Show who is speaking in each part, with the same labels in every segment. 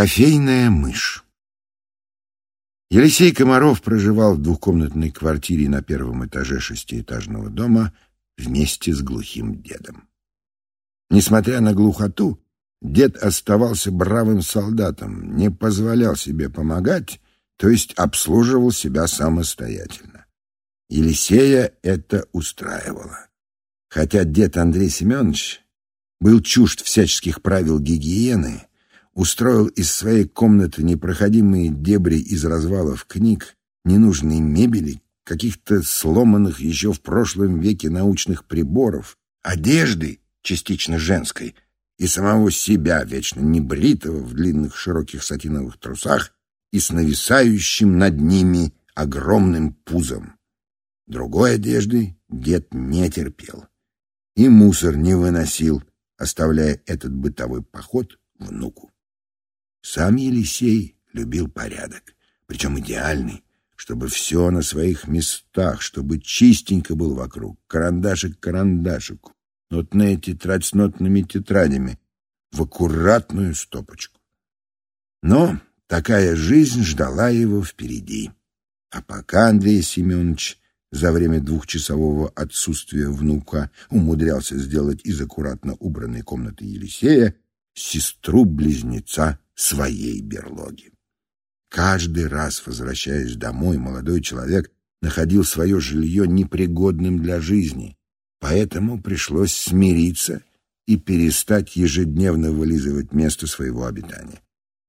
Speaker 1: Кофейная мышь. Елисей Комаров проживал в двухкомнатной квартире на первом этаже шестиэтажного дома вместе с глухим дедом. Несмотря на глухоту, дед оставался бравым солдатом, не позволял себе помогать, то есть обслуживал себя самостоятельно. Елисея это устраивало. Хотя дед Андрей Семенович был чужд всяческих правил гигиены, устроил из своей комнаты непроходимые дебри из развалов книг, ненужной мебели, каких-то сломанных еще в прошлом веке научных приборов, одежды, частично женской, и самого себя, вечно небритого в длинных широких сатиновых трусах и с нависающим над ними огромным пузом. Другой одежды дед не терпел и мусор не выносил, оставляя этот бытовой поход внуку. Сам Елисей любил порядок, причем идеальный, чтобы все на своих местах, чтобы чистенько был вокруг, карандашик к карандашику, нотная тетрадь с нотными тетрадями, в аккуратную стопочку. Но такая жизнь ждала его впереди. А пока Андрей Семенович за время двухчасового отсутствия внука умудрялся сделать из аккуратно убранной комнаты Елисея сестру-близнеца своей берлоги. Каждый раз, возвращаясь домой, молодой человек находил свое жилье непригодным для жизни, поэтому пришлось смириться и перестать ежедневно вылизывать место своего обитания.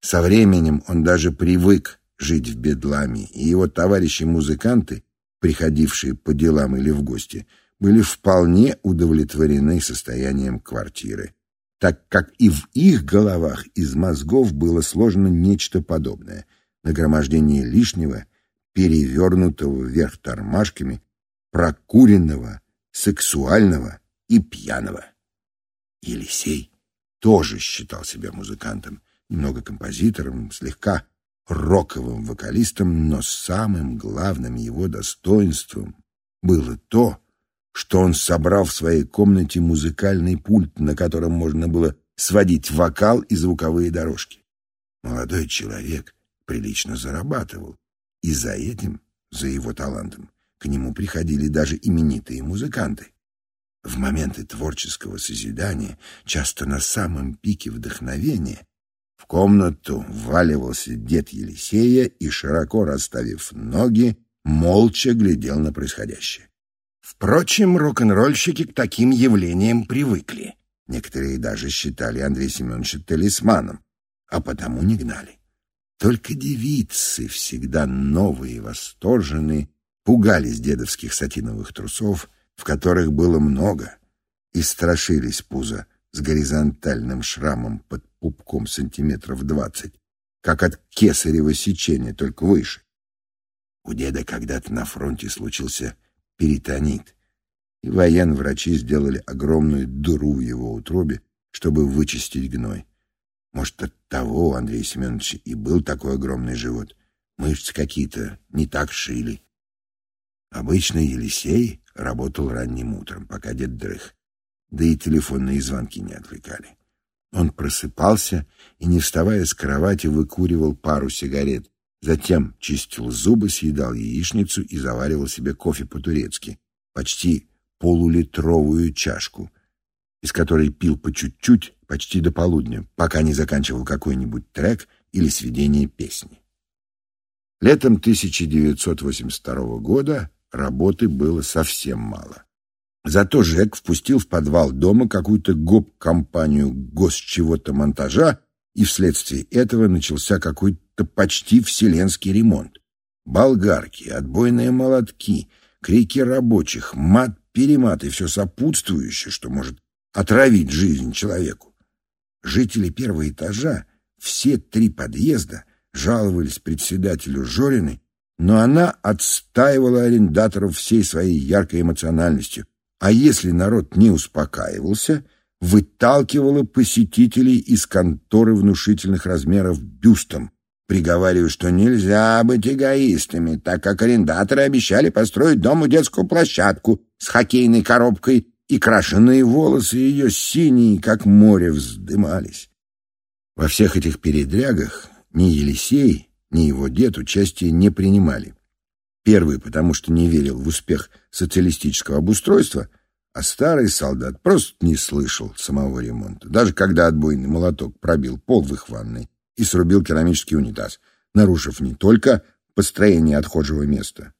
Speaker 1: Со временем он даже привык жить в бедламе, и его товарищи-музыканты, приходившие по делам или в гости, были вполне удовлетворены состоянием квартиры так как и в их головах из мозгов было сложено нечто подобное — нагромождение лишнего, перевернутого вверх тормашками, прокуренного, сексуального и пьяного. Елисей тоже считал себя музыкантом, немного композитором, слегка роковым вокалистом, но самым главным его достоинством было то, что он собрал в своей комнате музыкальный пульт, на котором можно было сводить вокал и звуковые дорожки. Молодой человек прилично зарабатывал, и за этим, за его талантом, к нему приходили даже именитые музыканты. В моменты творческого созидания, часто на самом пике вдохновения, в комнату вваливался дед Елисея и, широко расставив ноги, молча глядел на происходящее. Впрочем, рок-н-ролльщики к таким явлениям привыкли. Некоторые даже считали Андрея Семеновича талисманом, а потому не гнали. Только девицы, всегда новые и восторженные, пугались дедовских сатиновых трусов, в которых было много, и страшились пуза с горизонтальным шрамом под пупком сантиметров двадцать, как от кесарева сечения, только выше. У деда когда-то на фронте случился перитонит, и военврачи сделали огромную дыру в его утробе, чтобы вычистить гной. Может, от того у Андрея Семеновича и был такой огромный живот. Мышцы какие-то не так шили. Обычно Елисей работал ранним утром, пока дед дрых, да и телефонные звонки не отвлекали. Он просыпался и, не вставая с кровати, выкуривал пару сигарет, Затем чистил зубы, съедал яичницу и заваривал себе кофе по-турецки, почти полулитровую чашку, из которой пил по чуть-чуть почти до полудня, пока не заканчивал какой-нибудь трек или сведение песни. Летом 1982 года работы было совсем мало. Зато Жек впустил в подвал дома какую-то гоп-компанию гос-чего-то монтажа, и вследствие этого начался какой-то почти вселенский ремонт. Болгарки, отбойные молотки, крики рабочих, мат-перемат и все сопутствующее, что может отравить жизнь человеку. Жители первого этажа, все три подъезда, жаловались председателю Жориной, но она отстаивала арендаторов всей своей яркой эмоциональностью, а если народ не успокаивался, выталкивала посетителей из конторы внушительных размеров бюстом, Приговариваю, что нельзя быть эгоистами, так как арендаторы обещали построить дому детскую площадку с хоккейной коробкой, и крашеные волосы ее синие, как море, вздымались. Во всех этих передрягах ни Елисей, ни его дед участия не принимали. Первый, потому что не верил в успех социалистического обустройства, а старый солдат просто не слышал самого ремонта, даже когда отбойный молоток пробил пол в их ванной и срубил керамический унитаз, нарушив не только построение отхожего места,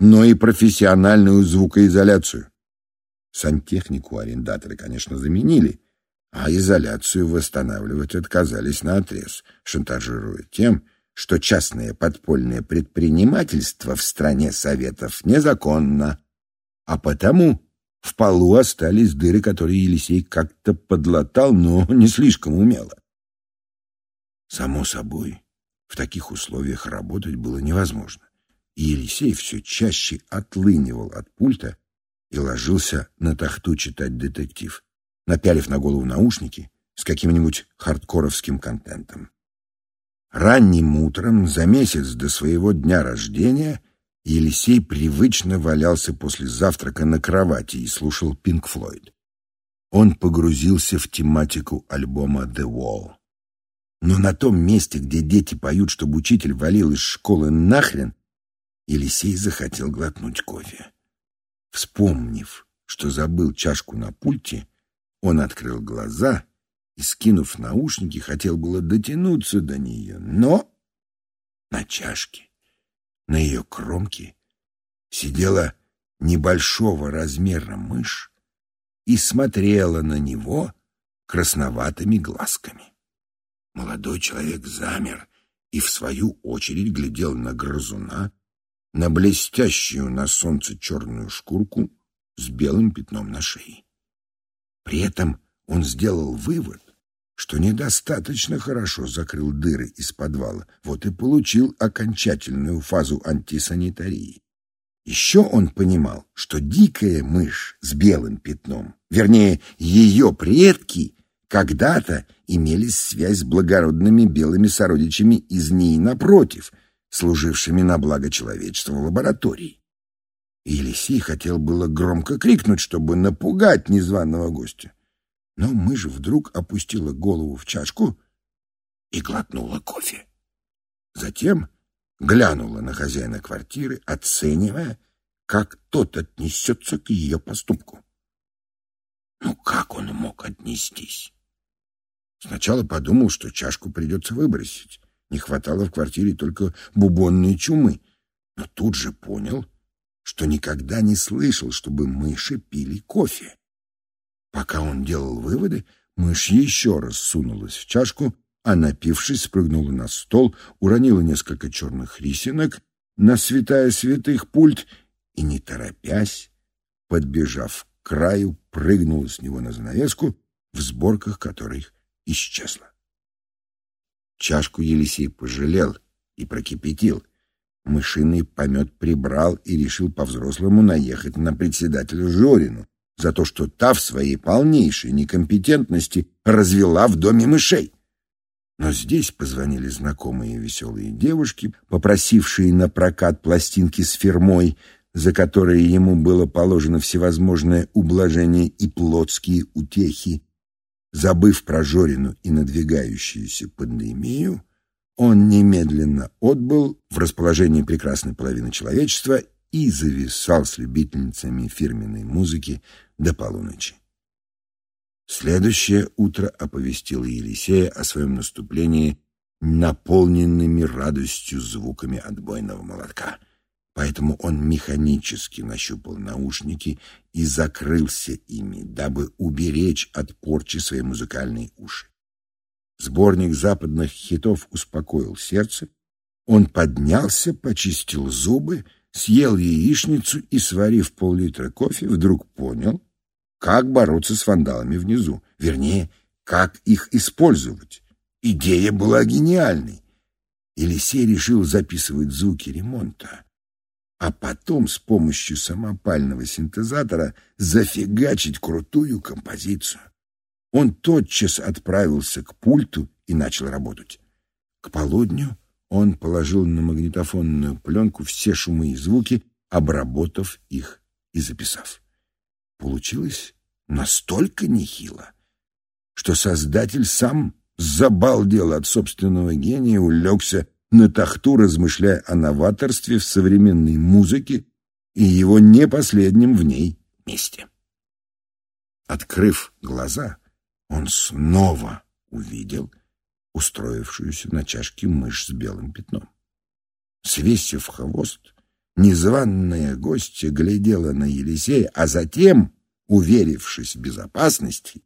Speaker 1: но и профессиональную звукоизоляцию. Сантехнику арендаторы, конечно, заменили, а изоляцию восстанавливать отказались наотрез, шантажируя тем, что частное подпольное предпринимательство в стране Советов незаконно, а потому в полу остались дыры, которые Елисей как-то подлатал, но не слишком умело. Само собой, в таких условиях работать было невозможно, и Елисей все чаще отлынивал от пульта и ложился на тахту читать детектив, напялив на голову наушники с каким-нибудь хардкоровским контентом. Ранним утром, за месяц до своего дня рождения, Елисей привычно валялся после завтрака на кровати и слушал Пинк Флойд. Он погрузился в тематику альбома «The Wall». Но на том месте, где дети поют, чтобы учитель валил из школы нахрен, Елисей захотел глотнуть кофе. Вспомнив, что забыл чашку на пульте, он открыл глаза и, скинув наушники, хотел было дотянуться до нее, но на чашке, на ее кромке, сидела небольшого размера мышь и смотрела на него красноватыми глазками. Молодой человек замер и, в свою очередь, глядел на грызуна, на блестящую на солнце черную шкурку с белым пятном на шее. При этом он сделал вывод, что недостаточно хорошо закрыл дыры из подвала, вот и получил окончательную фазу антисанитарии. Еще он понимал, что дикая мышь с белым пятном, вернее, ее предки, когда-то имели связь с благородными белыми сородичами из ней напротив, служившими на благо человечества в лаборатории. И Елисей хотел было громко крикнуть, чтобы напугать незваного гостя. Но мышь вдруг опустила голову в чашку и глотнула кофе. Затем глянула на хозяина квартиры, оценивая, как тот отнесется к ее поступку. Ну, как он мог отнестись? Сначала подумал, что чашку придется выбросить. Не хватало в квартире только бубонной чумы. Но тут же понял, что никогда не слышал, чтобы мыши пили кофе. Пока он делал выводы, мышь еще раз сунулась в чашку, а, напившись, спрыгнула на стол, уронила несколько черных рисинок на святая святых пульт и, не торопясь, подбежав к краю, прыгнула с него на занавеску, в сборках которых исчезла. Чашку Елисей пожалел и прокипятил. Мышиный помет прибрал и решил по-взрослому наехать на председателя Жорину за то, что та в своей полнейшей некомпетентности развела в доме мышей. Но здесь позвонили знакомые веселые девушки, попросившие на прокат пластинки с фирмой, за которые ему было положено всевозможное ублажение и плотские утехи. Забыв про Жорину и надвигающуюся пандемию, он немедленно отбыл в расположении прекрасной половины человечества и зависал с любительницами фирменной музыки до полуночи. Следующее утро оповестило Елисея о своем наступлении наполненными радостью звуками отбойного молотка. Поэтому он механически нащупал наушники и закрылся ими, дабы уберечь от порчи свои музыкальные уши. Сборник западных хитов успокоил сердце. Он поднялся, почистил зубы, съел яичницу и, сварив пол-литра кофе, вдруг понял, как бороться с вандалами внизу. Вернее, как их использовать. Идея была гениальной. Елисей решил записывать звуки ремонта, а потом с помощью самопального синтезатора зафигачить крутую композицию. Он тотчас отправился к пульту и начал работать. К полудню он положил на магнитофонную пленку все шумы и звуки, обработав их и записав. Получилось настолько нехило, что создатель сам забалдел от собственного гения, улегся на тахту, размышляя о новаторстве в современной музыке и его не последнем в ней месте. Открыв глаза, он снова увидел устроившуюся на чашке мышь с белым пятном. Свесив хвост, незваная гостья глядела на Елисея, а затем, уверившись в безопасности,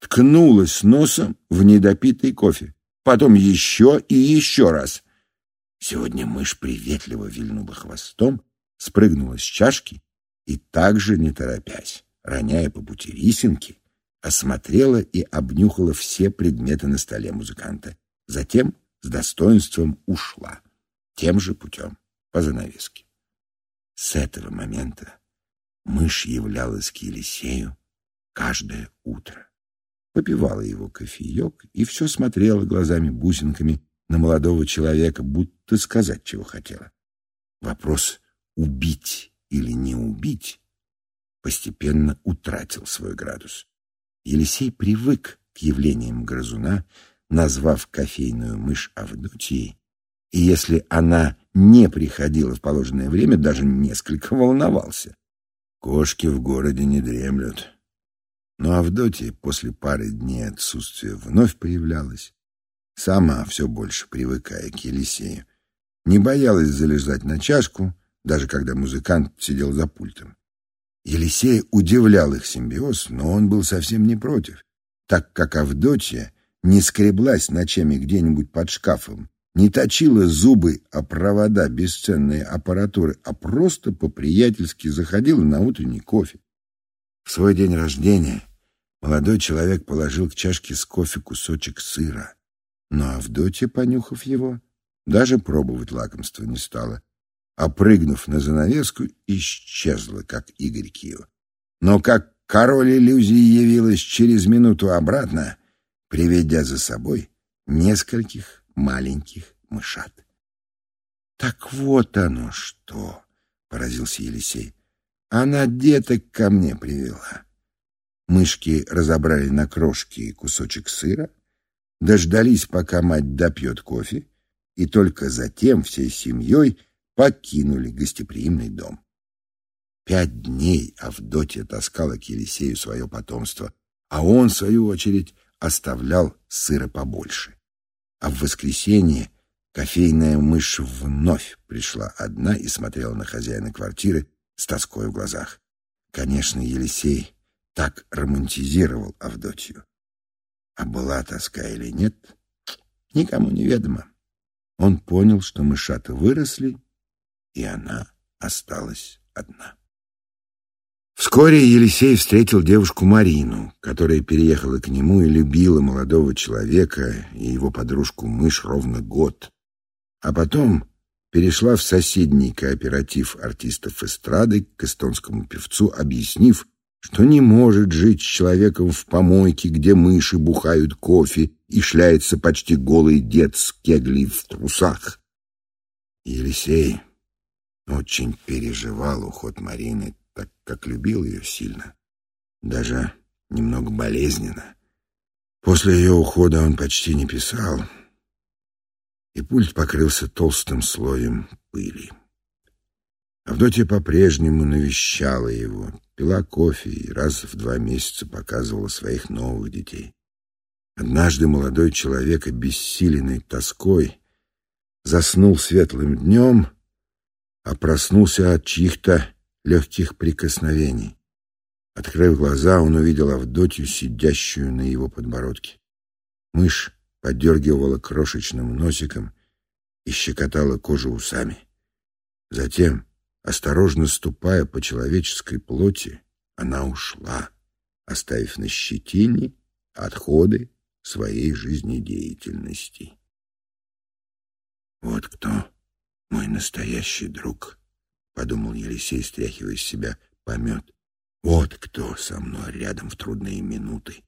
Speaker 1: ткнулась носом в недопитый кофе. Потом еще и еще раз. Сегодня мышь приветливо вильнула хвостом, спрыгнула с чашки и также, не торопясь, роняя по пути рисинки, осмотрела и обнюхала все предметы на столе музыканта. Затем с достоинством ушла тем же путем, по занавеске. С этого момента мышь являлась к Елисею каждое утро. Попивала его кофеек и все смотрела глазами-бусинками на молодого человека, будто сказать, чего хотела. Вопрос «убить или не убить» постепенно утратил свой градус. Елисей привык к явлениям грызуна, назвав кофейную мышь Авдотьей и если она не приходила в положенное время, даже несколько волновался. Кошки в городе не дремлют. Но Авдотья после пары дней отсутствия вновь появлялась, сама все больше привыкая к Елисею. Не боялась залезать на чашку, даже когда музыкант сидел за пультом. Елисей удивлял их симбиоз, но он был совсем не против, так как Авдотья не скреблась ночами где-нибудь под шкафом, не точила зубы о провода бесценной аппаратуры, а просто по-приятельски заходила на утренний кофе. В свой день рождения молодой человек положил к чашке с кофе кусочек сыра, но Авдотья, понюхав его, даже пробовать лакомство не стала, а прыгнув на занавеску, исчезла, как Игорь Кио. Но как король иллюзии явилась через минуту обратно, приведя за собой нескольких маленьких мышат. «Так вот оно что!» — поразился Елисей. «Она деток ко мне привела». Мышки разобрали на крошки кусочек сыра, дождались, пока мать допьет кофе, и только затем всей семьей покинули гостеприимный дом. Пять дней Авдотья таскала к Елисею свое потомство, а он, в свою очередь, оставлял сыра побольше. А в воскресенье кофейная мышь вновь пришла одна и смотрела на хозяина квартиры с тоской в глазах. Конечно, Елисей так романтизировал Авдотью. А была тоска или нет, никому не ведомо. Он понял, что мышата выросли, и она осталась одна. Вскоре Елисей встретил девушку Марину, которая переехала к нему и любила молодого человека и его подружку-мышь ровно год. А потом перешла в соседний кооператив артистов эстрады к эстонскому певцу, объяснив, что не может жить с человеком в помойке, где мыши бухают кофе и шляется почти голый дед с кеглей в трусах. Елисей очень переживал уход Марины, так как любил ее сильно, даже немного болезненно. После ее ухода он почти не писал, и пульт покрылся толстым слоем пыли. Авдотья по-прежнему навещала его, пила кофе и раз в два месяца показывала своих новых детей. Однажды молодой человек, обессиленный тоской, заснул светлым днем, а проснулся от чьих-то легких прикосновений. Открыв глаза, он увидел Авдотью, сидящую на его подбородке. Мышь подергивала крошечным носиком и щекотала кожу усами. Затем, осторожно ступая по человеческой плоти, она ушла, оставив на щетине отходы своей жизнедеятельности. Вот кто мой настоящий друг подумал Елисей, стряхивая с себя помет. Вот кто со мной рядом в трудные минуты.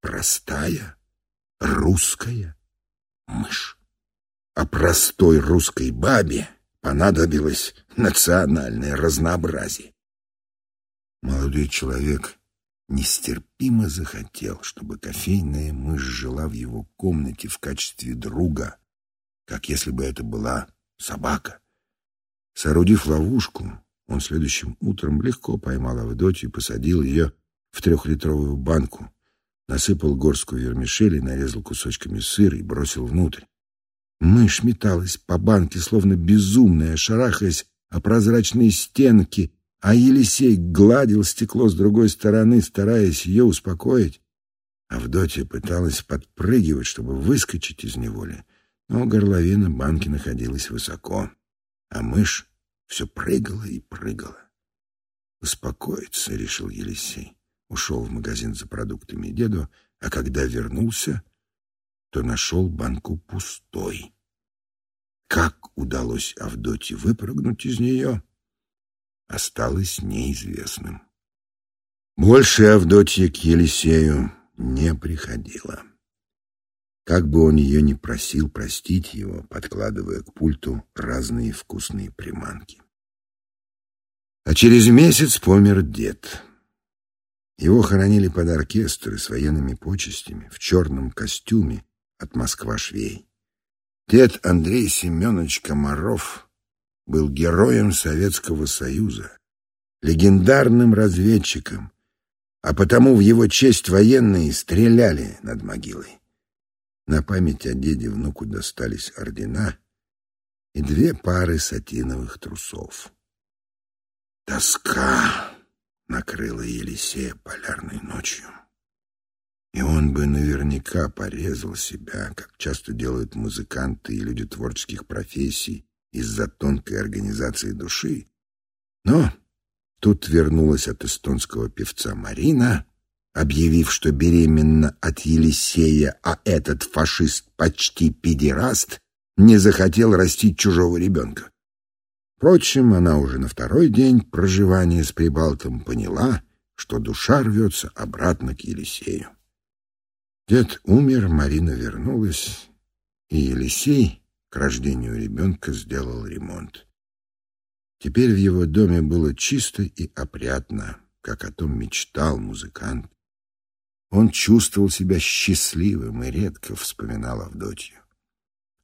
Speaker 1: Простая русская мышь. А простой русской бабе понадобилось национальное разнообразие. Молодой человек нестерпимо захотел, чтобы кофейная мышь жила в его комнате в качестве друга, как если бы это была собака. Соорудив ловушку, он следующим утром легко поймал Авдотью и посадил ее в трехлитровую банку, насыпал горскую вермишель и нарезал кусочками сыр и бросил внутрь. Мышь металась по банке, словно безумная, шарахаясь о прозрачные стенки, а Елисей гладил стекло с другой стороны, стараясь ее успокоить. Авдотья пыталась подпрыгивать, чтобы выскочить из неволи, но горловина банки находилась высоко, а мышь все прыгала и прыгала. «Успокоиться», — решил Елисей. Ушел в магазин за продуктами деду, а когда вернулся, то нашел банку пустой. Как удалось Авдотье выпрыгнуть из нее, осталось неизвестным. Больше Авдотья к Елисею не приходила. Как бы он ее ни просил простить его, подкладывая к пульту разные вкусные приманки. А через месяц помер дед. Его хоронили под оркестр с военными почестями, в черном костюме от Москва-швей. Дед Андрей Семенович Комаров был героем Советского Союза, легендарным разведчиком, а потому в его честь военные стреляли над могилой. На память о деде внуку достались ордена и две пары сатиновых трусов. Тоска накрыла Елисея полярной ночью. И он бы наверняка порезал себя, как часто делают музыканты и люди творческих профессий из-за тонкой организации души. Но тут вернулась от эстонского певца Марина, объявив, что беременна от Елисея, а этот фашист почти педераст, не захотел растить чужого ребенка. Впрочем, она уже на второй день проживания с Прибалтом поняла, что душа рвется обратно к Елисею. Дед умер, Марина вернулась, и Елисей к рождению ребенка сделал ремонт. Теперь в его доме было чисто и опрятно, как о том мечтал музыкант. Он чувствовал себя счастливым и редко вспоминал Авдотью.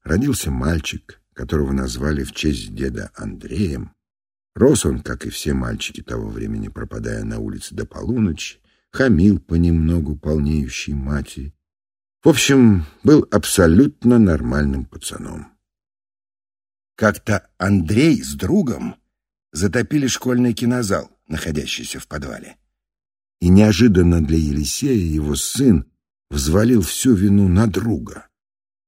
Speaker 1: Родился мальчик, которого назвали в честь деда Андреем. Рос он, как и все мальчики того времени, пропадая на улице до полуночи, хамил понемногу полнеющей матери. В общем, был абсолютно нормальным пацаном. Как-то Андрей с другом затопили школьный кинозал, находящийся в подвале. И неожиданно для Елисея его сын взвалил всю вину на друга,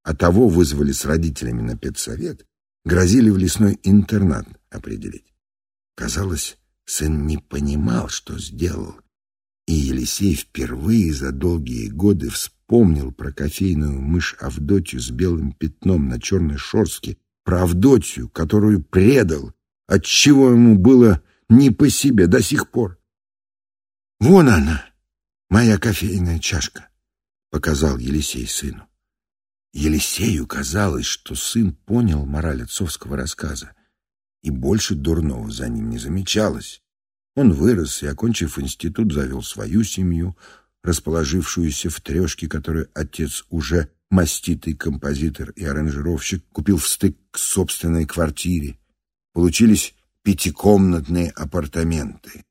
Speaker 1: а того вызвали с родителями на педсовет, грозили в лесной интернат определить. Казалось, сын не понимал, что сделал, и Елисей впервые за долгие годы вспомнил про кофейную мышь Авдотью с белым пятном на черной шорстке, про Авдотью, которую предал, отчего ему было не по себе до сих пор. «Вон она, моя кофейная чашка», — показал Елисей сыну. Елисею казалось, что сын понял мораль отцовского рассказа, и больше дурного за ним не замечалось. Он вырос и, окончив институт, завел свою семью, расположившуюся в трешке, которую отец уже маститый композитор и аранжировщик купил в стык к собственной квартире. Получились пятикомнатные апартаменты.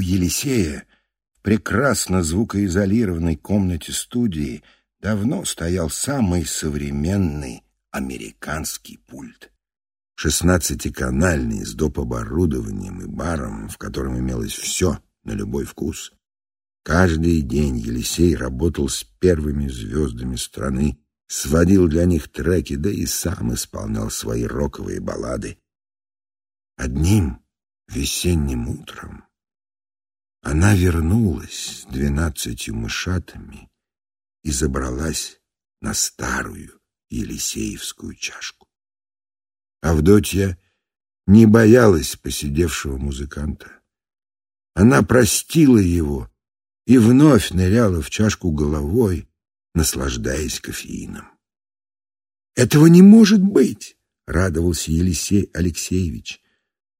Speaker 1: У Елисея в прекрасно звукоизолированной комнате студии давно стоял самый современный американский пульт. Шестнадцатиканальный, с доп. оборудованием и баром, в котором имелось все на любой вкус. Каждый день Елисей работал с первыми звездами страны, сводил для них треки, да и сам исполнял свои роковые баллады. Одним весенним утром она вернулась с двенадцатью мышатами и забралась на старую Елисеевскую чашку. Авдотья не боялась посидевшего музыканта. Она простила его и вновь ныряла в чашку головой, наслаждаясь кофеином. «Этого не может быть!» — радовался Елисей Алексеевич.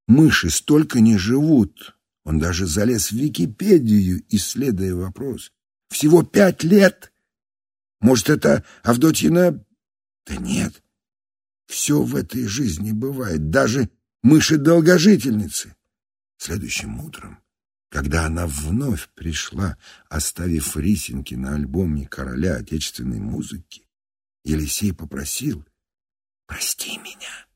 Speaker 1: «Мыши столько не живут, Он даже залез в Википедию, исследуя вопрос. Всего пять лет? Может, это Авдотьина... Да нет. Все в этой жизни бывает, даже мыши-долгожительницы. Следующим утром, когда она вновь пришла, оставив рисинки на альбоме короля отечественной музыки, Елисей попросил «Прости меня».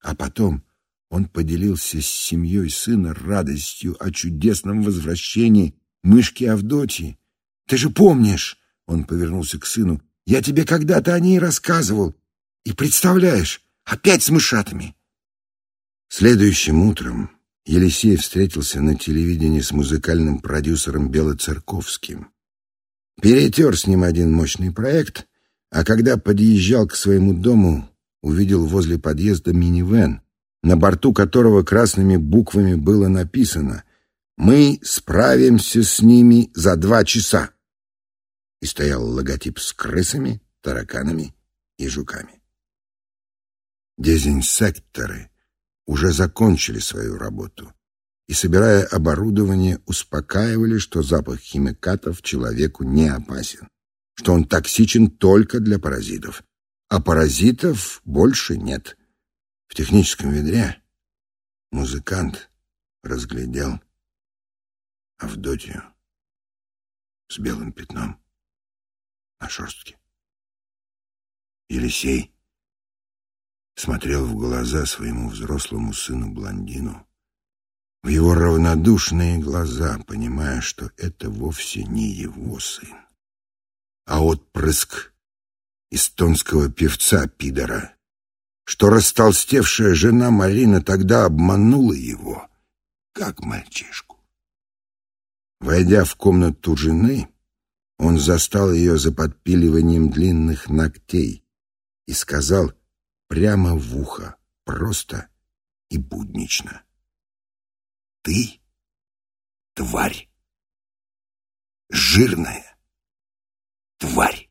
Speaker 1: А потом он поделился с семьей сына радостью о чудесном возвращении мышки Авдотьи. «Ты же помнишь?» — он повернулся к сыну. «Я тебе когда-то о ней рассказывал. И представляешь, опять с мышатами!» Следующим утром Елисей встретился на телевидении с музыкальным продюсером Белоцерковским. Перетер с ним один мощный проект, а когда подъезжал к своему дому, увидел возле подъезда минивэн, на борту которого красными буквами было написано «Мы справимся с ними за два часа». И стоял логотип с крысами, тараканами и жуками. Дезинсекторы уже закончили свою работу и, собирая оборудование, успокаивали, что запах химикатов человеку не опасен, что он токсичен только для паразитов, а паразитов больше нет. В техническом ведре музыкант разглядел Авдотью с белым пятном на шерстке. Елисей смотрел в глаза своему взрослому сыну-блондину, в его равнодушные глаза, понимая, что это вовсе не его сын, а отпрыск эстонского певца-пидора, что растолстевшая жена Марина тогда обманула его, как мальчишку. Войдя в комнату жены, он застал ее за подпиливанием длинных ногтей и сказал прямо в ухо, просто и буднично. «Ты — тварь, жирная тварь».